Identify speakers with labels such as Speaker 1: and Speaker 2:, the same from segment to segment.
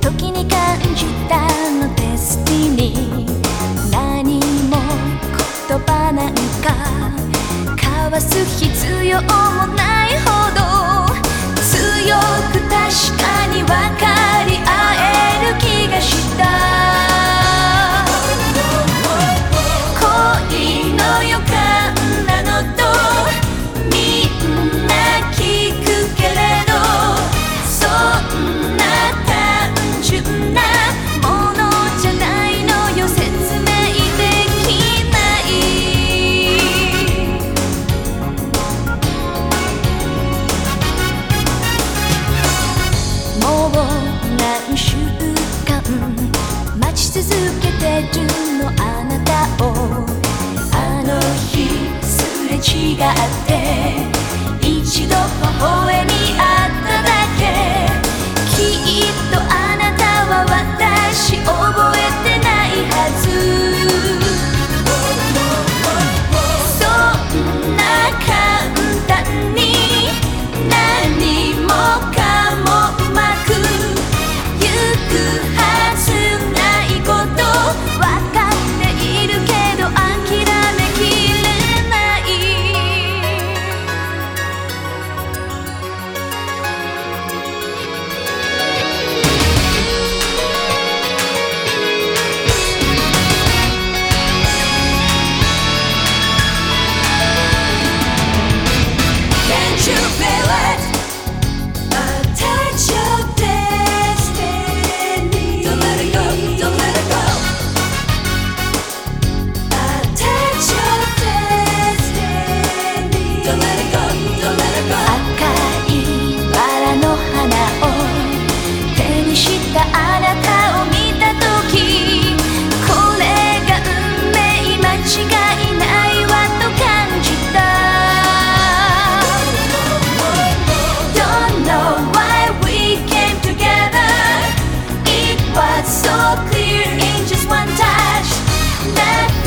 Speaker 1: 時に感じたのデスティニー何も言葉なんか交わす必要もないほど強く確かには3週間待ち続けてるのあなたを。あの日すれ違って一度微笑み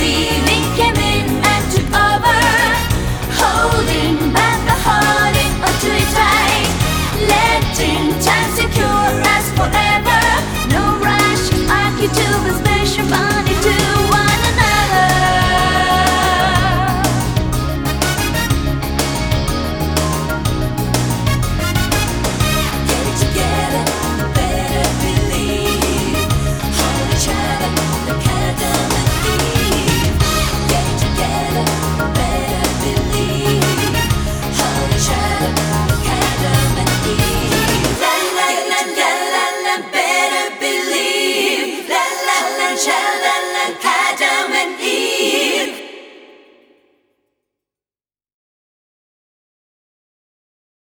Speaker 1: you